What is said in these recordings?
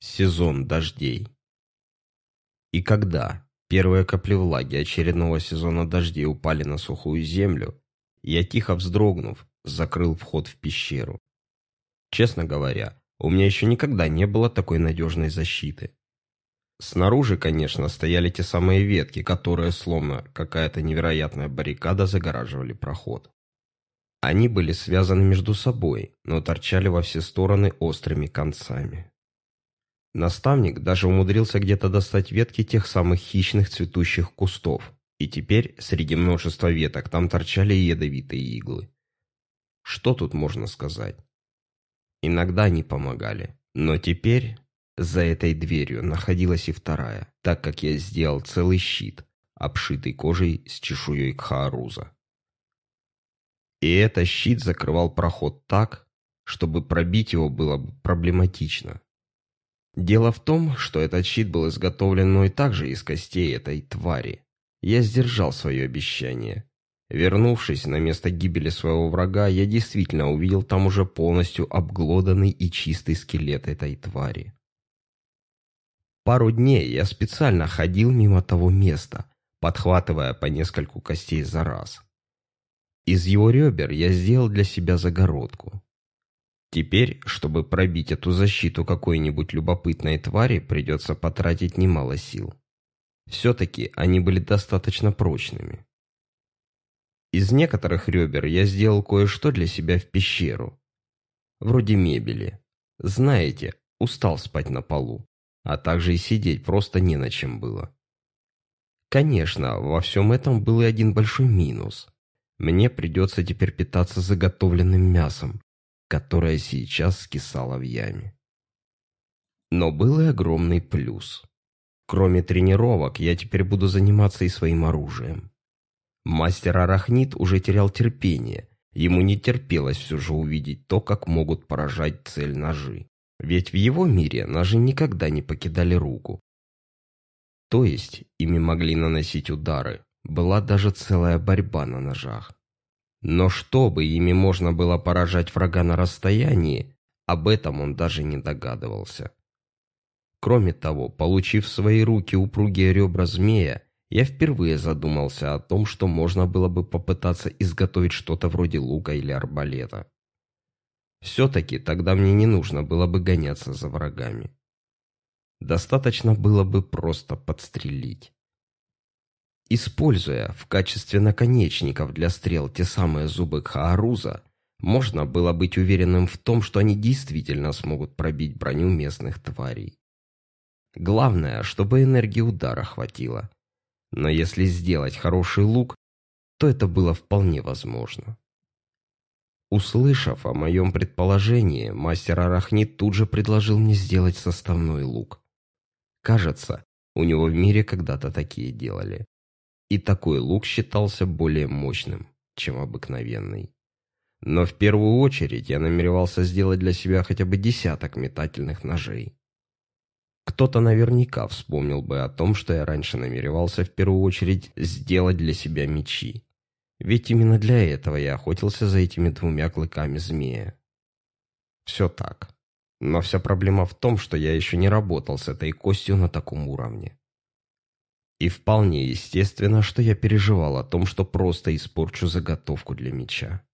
Сезон дождей. И когда первые капли влаги очередного сезона дождей упали на сухую землю, я, тихо вздрогнув, закрыл вход в пещеру. Честно говоря, у меня еще никогда не было такой надежной защиты. Снаружи, конечно, стояли те самые ветки, которые, словно какая-то невероятная баррикада, загораживали проход. Они были связаны между собой, но торчали во все стороны острыми концами. Наставник даже умудрился где-то достать ветки тех самых хищных цветущих кустов, и теперь среди множества веток там торчали ядовитые иглы. Что тут можно сказать? Иногда они помогали, но теперь за этой дверью находилась и вторая, так как я сделал целый щит, обшитый кожей с чешуей кхааруза. И этот щит закрывал проход так, чтобы пробить его было бы проблематично. Дело в том, что этот щит был изготовлен мной также из костей этой твари. Я сдержал свое обещание. Вернувшись на место гибели своего врага, я действительно увидел там уже полностью обглоданный и чистый скелет этой твари. Пару дней я специально ходил мимо того места, подхватывая по нескольку костей за раз. Из его ребер я сделал для себя загородку. Теперь, чтобы пробить эту защиту какой-нибудь любопытной твари, придется потратить немало сил. Все-таки они были достаточно прочными. Из некоторых ребер я сделал кое-что для себя в пещеру. Вроде мебели. Знаете, устал спать на полу, а также и сидеть просто не на чем было. Конечно, во всем этом был и один большой минус. Мне придется теперь питаться заготовленным мясом, которое сейчас скисало в яме. Но был и огромный плюс. Кроме тренировок, я теперь буду заниматься и своим оружием. Мастер Арахнит уже терял терпение. Ему не терпелось все же увидеть то, как могут поражать цель ножи. Ведь в его мире ножи никогда не покидали руку. То есть ими могли наносить удары, была даже целая борьба на ножах. Но чтобы ими можно было поражать врага на расстоянии, об этом он даже не догадывался. Кроме того, получив в свои руки упругие ребра змея, я впервые задумался о том, что можно было бы попытаться изготовить что-то вроде лука или арбалета. Все-таки тогда мне не нужно было бы гоняться за врагами. Достаточно было бы просто подстрелить. Используя в качестве наконечников для стрел те самые зубы Хааруза, можно было быть уверенным в том, что они действительно смогут пробить броню местных тварей. Главное, чтобы энергии удара хватило. Но если сделать хороший лук, то это было вполне возможно. Услышав о моем предположении, мастер Арахнит тут же предложил мне сделать составной лук. Кажется, у него в мире когда-то такие делали и такой лук считался более мощным, чем обыкновенный. Но в первую очередь я намеревался сделать для себя хотя бы десяток метательных ножей. Кто-то наверняка вспомнил бы о том, что я раньше намеревался в первую очередь сделать для себя мечи. Ведь именно для этого я охотился за этими двумя клыками змея. Все так. Но вся проблема в том, что я еще не работал с этой костью на таком уровне. И вполне естественно, что я переживал о том, что просто испорчу заготовку для меча.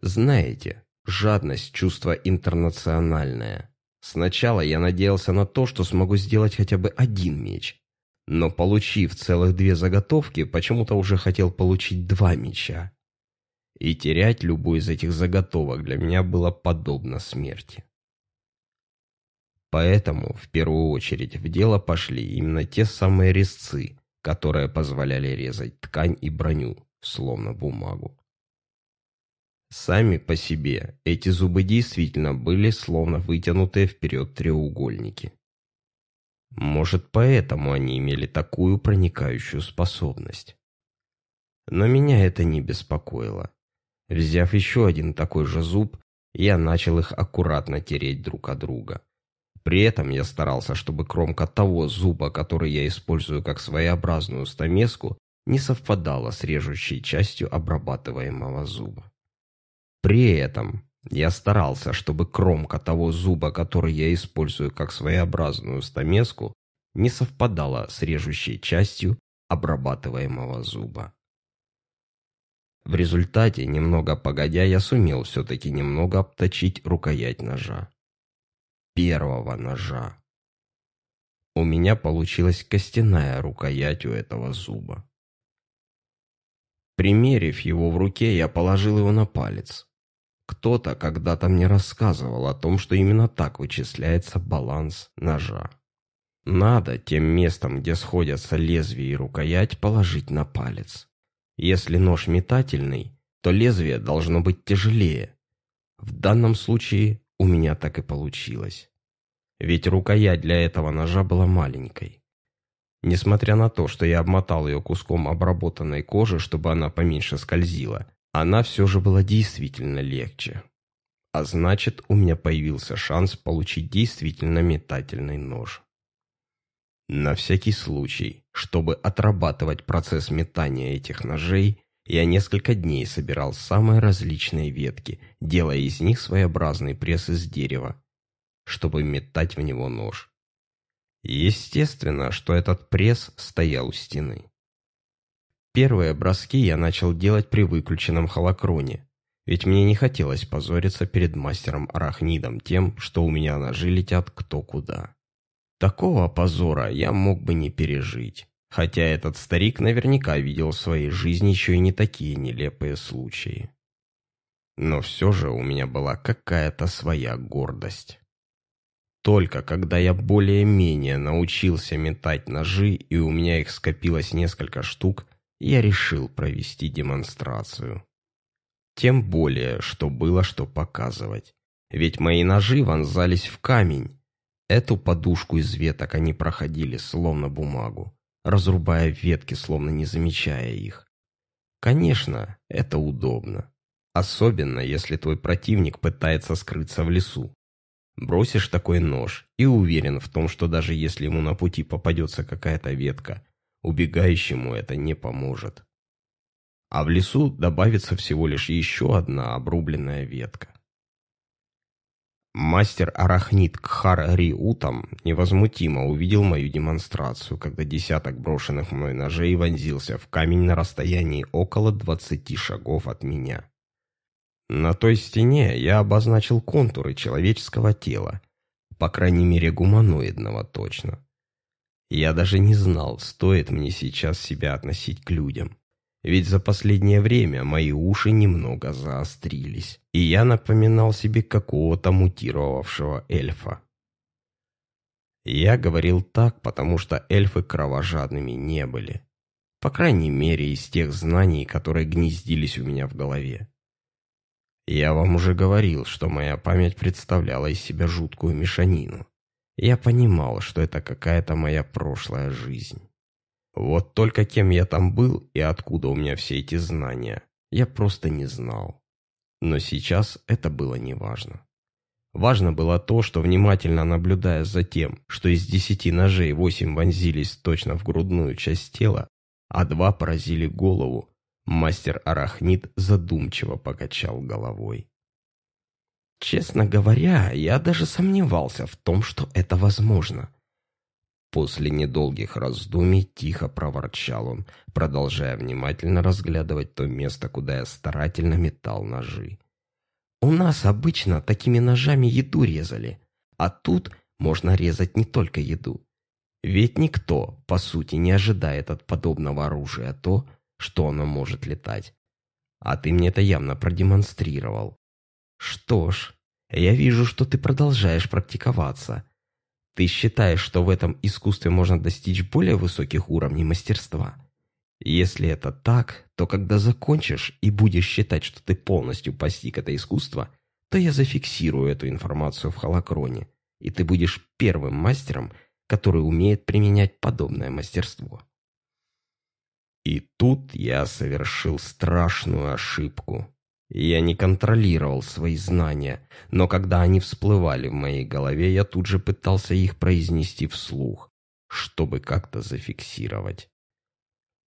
Знаете, жадность – чувство интернациональное. Сначала я надеялся на то, что смогу сделать хотя бы один меч. Но получив целых две заготовки, почему-то уже хотел получить два меча. И терять любую из этих заготовок для меня было подобно смерти. Поэтому, в первую очередь, в дело пошли именно те самые резцы, которые позволяли резать ткань и броню, словно бумагу. Сами по себе эти зубы действительно были словно вытянутые вперед треугольники. Может, поэтому они имели такую проникающую способность. Но меня это не беспокоило. Взяв еще один такой же зуб, я начал их аккуратно тереть друг от друга. При этом я старался, чтобы кромка того зуба, который я использую как своеобразную стамеску, не совпадала с режущей частью обрабатываемого зуба. При этом Я старался, чтобы кромка того зуба, который я использую как своеобразную стамеску, не совпадала с режущей частью обрабатываемого зуба. В результате, немного погодя, я сумел все-таки немного обточить рукоять ножа. Первого ножа. У меня получилась костяная рукоять у этого зуба. Примерив его в руке, я положил его на палец. Кто-то когда-то мне рассказывал о том, что именно так вычисляется баланс ножа. Надо тем местом, где сходятся лезвие и рукоять, положить на палец. Если нож метательный, то лезвие должно быть тяжелее. В данном случае у меня так и получилось. Ведь рукоять для этого ножа была маленькой. Несмотря на то, что я обмотал ее куском обработанной кожи, чтобы она поменьше скользила, она все же была действительно легче. А значит, у меня появился шанс получить действительно метательный нож. На всякий случай, чтобы отрабатывать процесс метания этих ножей, я несколько дней собирал самые различные ветки, делая из них своеобразный пресс из дерева, чтобы метать в него нож. Естественно, что этот пресс стоял у стены. Первые броски я начал делать при выключенном холокроне, ведь мне не хотелось позориться перед мастером-арахнидом тем, что у меня ножи летят кто куда. Такого позора я мог бы не пережить. Хотя этот старик наверняка видел в своей жизни еще и не такие нелепые случаи. Но все же у меня была какая-то своя гордость. Только когда я более-менее научился метать ножи, и у меня их скопилось несколько штук, я решил провести демонстрацию. Тем более, что было что показывать. Ведь мои ножи вонзались в камень, Эту подушку из веток они проходили, словно бумагу, разрубая ветки, словно не замечая их. Конечно, это удобно. Особенно, если твой противник пытается скрыться в лесу. Бросишь такой нож и уверен в том, что даже если ему на пути попадется какая-то ветка, убегающему это не поможет. А в лесу добавится всего лишь еще одна обрубленная ветка. Мастер Арахнит Кхар Риутам невозмутимо увидел мою демонстрацию, когда десяток брошенных мной ножей вонзился в камень на расстоянии около двадцати шагов от меня. На той стене я обозначил контуры человеческого тела, по крайней мере гуманоидного точно. Я даже не знал, стоит мне сейчас себя относить к людям ведь за последнее время мои уши немного заострились, и я напоминал себе какого-то мутировавшего эльфа. Я говорил так, потому что эльфы кровожадными не были. По крайней мере, из тех знаний, которые гнездились у меня в голове. Я вам уже говорил, что моя память представляла из себя жуткую мешанину. Я понимал, что это какая-то моя прошлая жизнь. Вот только кем я там был и откуда у меня все эти знания, я просто не знал. Но сейчас это было неважно. Важно было то, что внимательно наблюдая за тем, что из десяти ножей восемь вонзились точно в грудную часть тела, а два поразили голову, мастер Арахнит задумчиво покачал головой. Честно говоря, я даже сомневался в том, что это возможно. После недолгих раздумий тихо проворчал он, продолжая внимательно разглядывать то место, куда я старательно метал ножи. «У нас обычно такими ножами еду резали, а тут можно резать не только еду. Ведь никто, по сути, не ожидает от подобного оружия то, что оно может летать. А ты мне это явно продемонстрировал. Что ж, я вижу, что ты продолжаешь практиковаться». Ты считаешь, что в этом искусстве можно достичь более высоких уровней мастерства? Если это так, то когда закончишь и будешь считать, что ты полностью постиг это искусство, то я зафиксирую эту информацию в холокроне, и ты будешь первым мастером, который умеет применять подобное мастерство. И тут я совершил страшную ошибку. Я не контролировал свои знания, но когда они всплывали в моей голове, я тут же пытался их произнести вслух, чтобы как-то зафиксировать.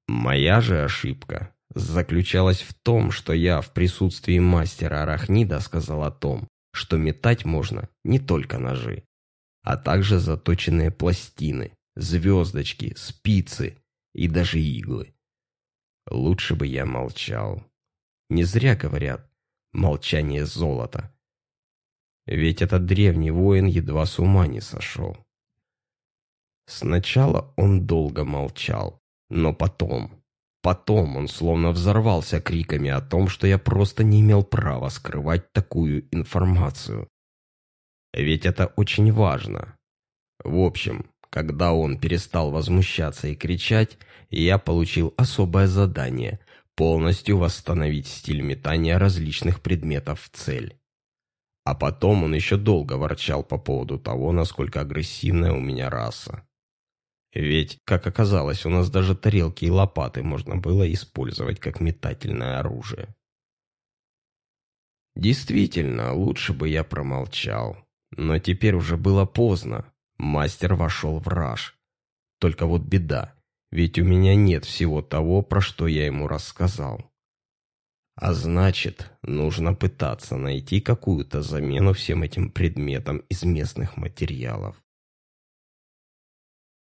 Моя же ошибка заключалась в том, что я в присутствии мастера Арахнида сказал о том, что метать можно не только ножи, а также заточенные пластины, звездочки, спицы и даже иглы. Лучше бы я молчал. Не зря говорят «молчание золото». Ведь этот древний воин едва с ума не сошел. Сначала он долго молчал, но потом, потом он словно взорвался криками о том, что я просто не имел права скрывать такую информацию. Ведь это очень важно. В общем, когда он перестал возмущаться и кричать, я получил особое задание – полностью восстановить стиль метания различных предметов в цель. А потом он еще долго ворчал по поводу того, насколько агрессивная у меня раса. Ведь, как оказалось, у нас даже тарелки и лопаты можно было использовать как метательное оружие. Действительно, лучше бы я промолчал. Но теперь уже было поздно. Мастер вошел в раж. Только вот беда, ведь у меня нет всего того, про что я ему рассказал. А значит, нужно пытаться найти какую-то замену всем этим предметам из местных материалов.